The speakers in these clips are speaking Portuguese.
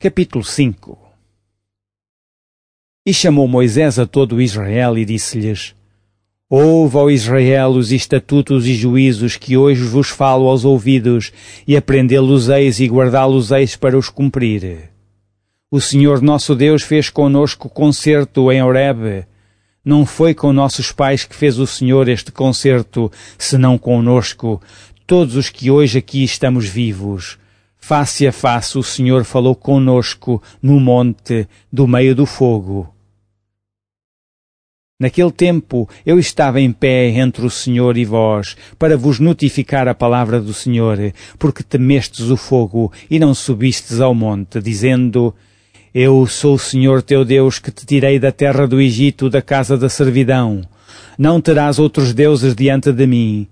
Capítulo 5 E chamou Moisés a todo Israel e disse-lhes, Ouve, ó Israel, os estatutos e juízos que hoje vos falo aos ouvidos, e aprendê-los-eis e guardá-los-eis para os cumprir. O Senhor nosso Deus fez conosco concerto em Horebe. Não foi com nossos pais que fez o Senhor este concerto, senão conosco, todos os que hoje aqui estamos vivos Face a face o Senhor falou conosco no monte do meio do fogo. Naquele tempo eu estava em pé entre o Senhor e vós, para vos notificar a palavra do Senhor, porque temestes o fogo e não subistes ao monte, dizendo, Eu sou o Senhor teu Deus que te tirei da terra do Egito, da casa da servidão. Não terás outros deuses diante de mim.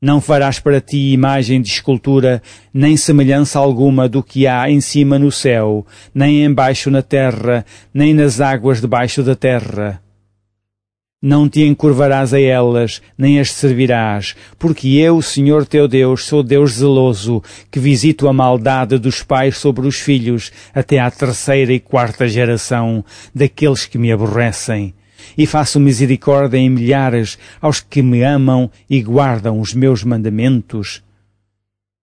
Não farás para ti imagem de escultura, nem semelhança alguma do que há em cima no céu, nem embaixo na terra, nem nas águas debaixo da terra. Não te encurvarás a elas, nem as servirás, porque eu, Senhor teu Deus, sou Deus zeloso, que visito a maldade dos pais sobre os filhos, até à terceira e quarta geração daqueles que me aborrecem e faço misericórdia em milhares aos que me amam e guardam os meus mandamentos.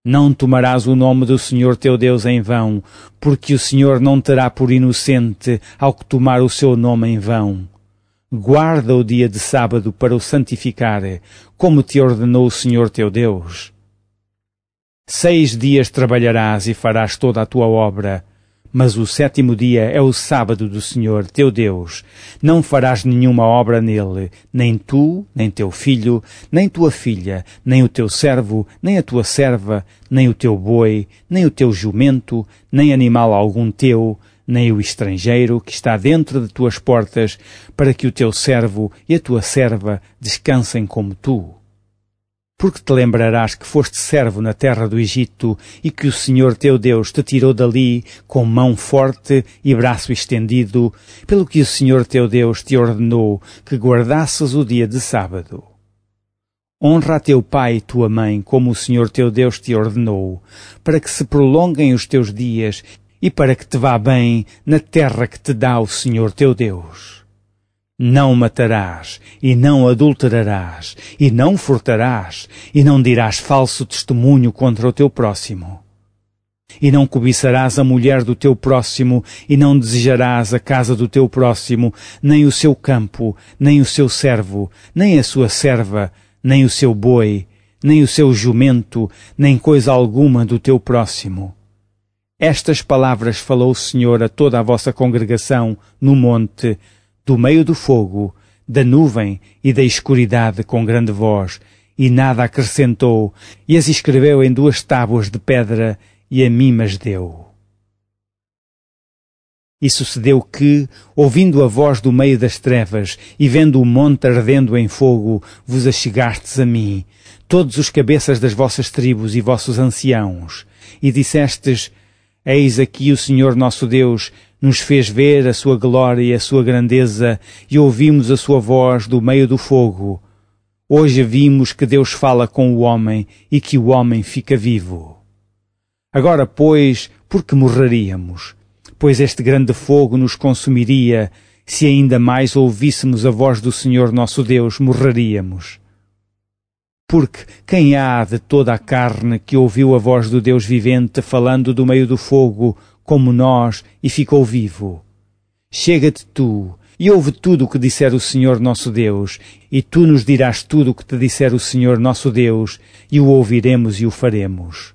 Não tomarás o nome do Senhor teu Deus em vão, porque o Senhor não terá por inocente ao que tomar o seu nome em vão. Guarda o dia de sábado para o santificar, como te ordenou o Senhor teu Deus. Seis dias trabalharás e farás toda a tua obra, mas o sétimo dia é o sábado do Senhor, teu Deus. Não farás nenhuma obra nele, nem tu, nem teu filho, nem tua filha, nem o teu servo, nem a tua serva, nem o teu boi, nem o teu jumento, nem animal algum teu, nem o estrangeiro que está dentro de tuas portas, para que o teu servo e a tua serva descansem como tu porque te lembrarás que foste servo na terra do Egito e que o Senhor teu Deus te tirou dali com mão forte e braço estendido, pelo que o Senhor teu Deus te ordenou que guardasses o dia de sábado. Honra a teu pai e tua mãe, como o Senhor teu Deus te ordenou, para que se prolonguem os teus dias e para que te vá bem na terra que te dá o Senhor teu Deus. Não matarás, e não adulterarás, e não furtarás, e não dirás falso testemunho contra o teu próximo. E não cobiçarás a mulher do teu próximo, e não desejarás a casa do teu próximo, nem o seu campo, nem o seu servo, nem a sua serva, nem o seu boi, nem o seu jumento, nem coisa alguma do teu próximo. Estas palavras falou o Senhor a toda a vossa congregação no monte, do meio do fogo, da nuvem e da escuridade com grande voz, e nada acrescentou, e as escreveu em duas tábuas de pedra, e a mim as deu. E sucedeu que, ouvindo a voz do meio das trevas, e vendo o monte ardendo em fogo, vos achegastes a mim, todos os cabeças das vossas tribos e vossos anciãos, e dissestes, Eis aqui o Senhor nosso Deus, nos fez ver a sua glória e a sua grandeza e ouvimos a sua voz do meio do fogo. Hoje vimos que Deus fala com o homem e que o homem fica vivo. Agora, pois, por que morreríamos? Pois este grande fogo nos consumiria, se ainda mais ouvíssemos a voz do Senhor nosso Deus, morreríamos. Porque quem há de toda a carne que ouviu a voz do Deus vivente falando do meio do fogo, como nós e ficou vivo. Chega-te tu e ouve tudo o que disser o Senhor nosso Deus, e tu nos dirás tudo o que te disser o Senhor nosso Deus, e o ouviremos e o faremos.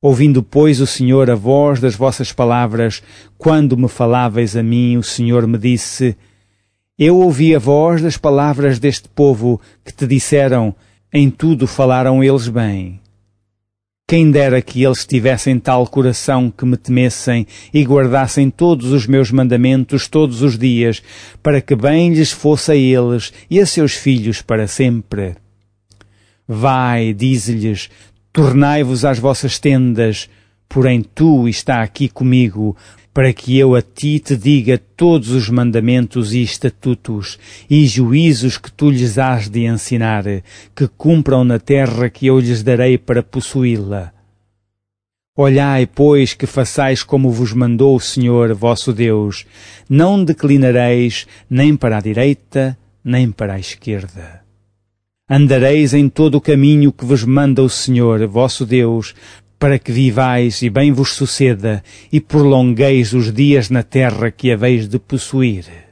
Ouvindo, pois, o Senhor a voz das vossas palavras, quando me faláveis a mim, o Senhor me disse, Eu ouvi a voz das palavras deste povo que te disseram, em tudo falaram eles bem. Quem dera que eles tivessem tal coração que me temessem e guardassem todos os meus mandamentos todos os dias, para que bem lhes fosse a eles e a seus filhos para sempre. Vai, dize-lhes, tornai-vos às vossas tendas, porém tu está aqui comigo, para que eu a ti te diga todos os mandamentos e estatutos e juízos que tu lhes has de ensinar, que cumpram na terra que eu lhes darei para possuí-la. Olhai, pois, que façais como vos mandou o Senhor vosso Deus. Não declinareis nem para a direita, nem para a esquerda. Andareis em todo o caminho que vos manda o Senhor vosso Deus, para que vivais e bem vos suceda, e prolongueis os dias na terra que haveis de possuir.